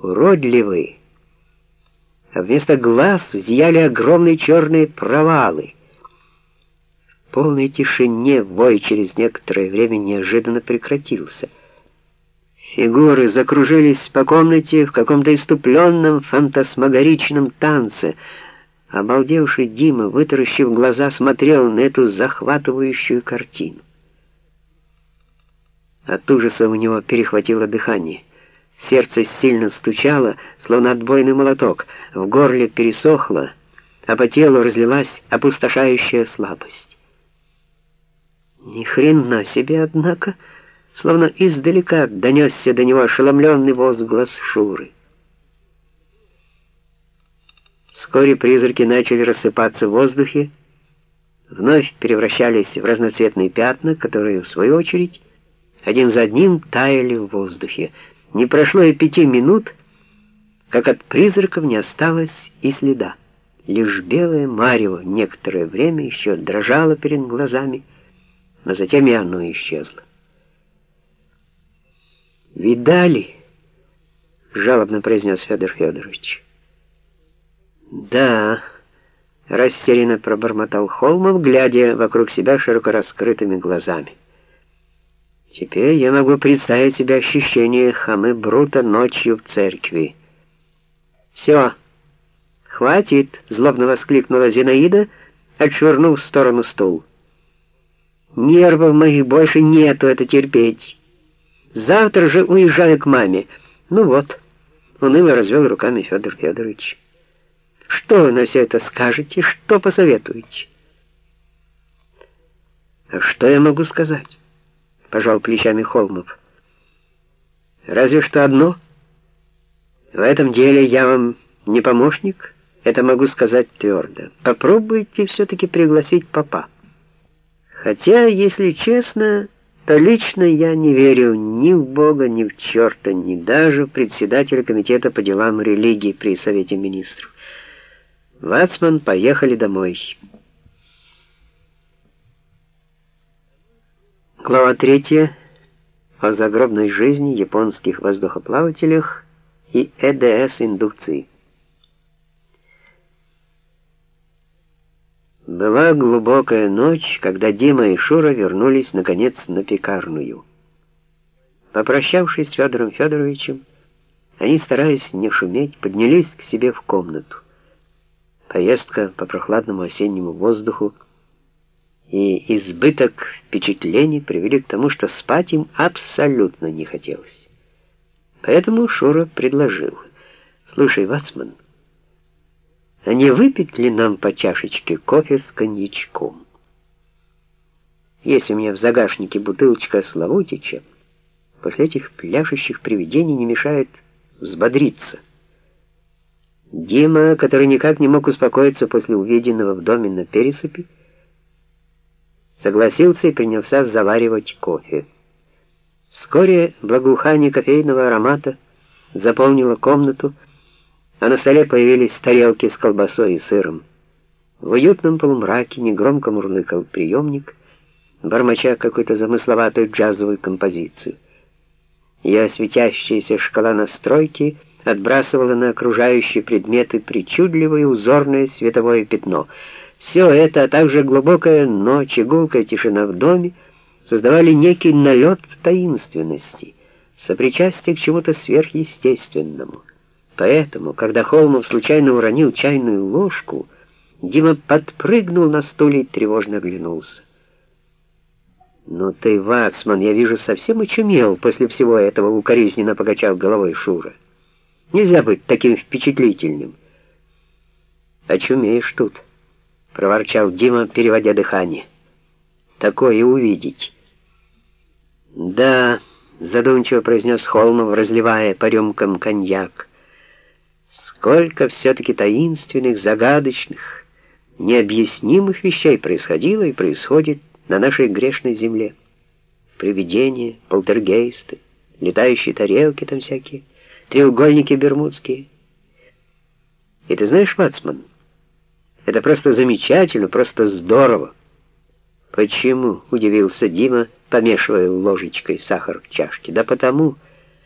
уродливый, а вместо глаз зияли огромные черные провалы. В полной тишине вой через некоторое время неожиданно прекратился. Фигуры закружились по комнате в каком-то иступленном фантасмагоричном танце. Обалдевший Дима, вытаращив глаза, смотрел на эту захватывающую картину. От ужаса у него перехватило дыхание. Сердце сильно стучало, словно отбойный молоток, в горле пересохло, а по телу разлилась опустошающая слабость. Ни хрена себе, однако, словно издалека донесся до него ошеломленный возглас Шуры. Вскоре призраки начали рассыпаться в воздухе, вновь превращались в разноцветные пятна, которые, в свою очередь, один за одним таяли в воздухе. Не прошло и пяти минут, как от призраков не осталось и следа. Лишь белое марево некоторое время еще дрожало перед глазами, но затем и оно исчезло. «Видали?» — жалобно произнес Федор Федорович. «Да», — растерянно пробормотал Холмов, глядя вокруг себя широко раскрытыми глазами. Теперь я могу представить себе ощущение хамы Брута ночью в церкви. «Все, хватит!» — злобно воскликнула Зинаида, отшвырнув в сторону стул. «Нервов моих больше нету это терпеть. Завтра же уезжаю к маме. Ну вот», — уныло развел руками Федор Федорович. «Что вы на все это скажете? Что посоветуете?» «А что я могу сказать?» — пожал плечами Холмов. «Разве что одно. В этом деле я вам не помощник, это могу сказать твердо. Попробуйте все-таки пригласить папа. Хотя, если честно, то лично я не верю ни в Бога, ни в черта, ни даже в председателя комитета по делам религии при Совете Министров. Вацман, поехали домой». Глава 3 о загробной жизни японских воздухоплавателях и ЭДС-индукции. Была глубокая ночь, когда Дима и Шура вернулись, наконец, на пекарную. Попрощавшись с Федором Федоровичем, они, стараясь не шуметь, поднялись к себе в комнату. Поездка по прохладному осеннему воздуху и избыток впечатлений привели к тому, что спать им абсолютно не хотелось. Поэтому Шура предложил, «Слушай, Вацман, а не выпить ли нам по чашечке кофе с коньячком? Есть у меня в загашнике бутылочка Славутича, после этих пляшущих привидений не мешает взбодриться». Дима, который никак не мог успокоиться после увиденного в доме на пересыпи, согласился и принялся заваривать кофе. Вскоре благоухание кофейного аромата заполнило комнату, а на столе появились тарелки с колбасой и сыром. В уютном полумраке негромко мурлыкал приемник, бормоча какую-то замысловатую джазовую композицию. Ее светящаяся шкала настройки отбрасывала на окружающие предметы причудливое узорное световое пятно — все это, а также глубокая ночь и гулкая тишина в доме создавали некий налет таинственности, сопричастие к чему-то сверхъестественному. Поэтому, когда Холмов случайно уронил чайную ложку, Дима подпрыгнул на стуле и тревожно оглянулся. «Ну ты, Вацман, я вижу, совсем очумел после всего этого», — укоризненно покачал головой Шура. «Нельзя быть таким впечатлительным». «Очумеешь тут» проворчал Дима, переводя дыхание. Такое увидеть. Да, задумчиво произнес Холмов, разливая по рюмкам коньяк. Сколько все-таки таинственных, загадочных, необъяснимых вещей происходило и происходит на нашей грешной земле. Привидения, полтергейсты, летающие тарелки там всякие, треугольники бермудские. И ты знаешь, Вацман, это просто замечательно, просто здорово. Почему? удивился Дима, помешивая ложечкой сахар в чашке. Да потому,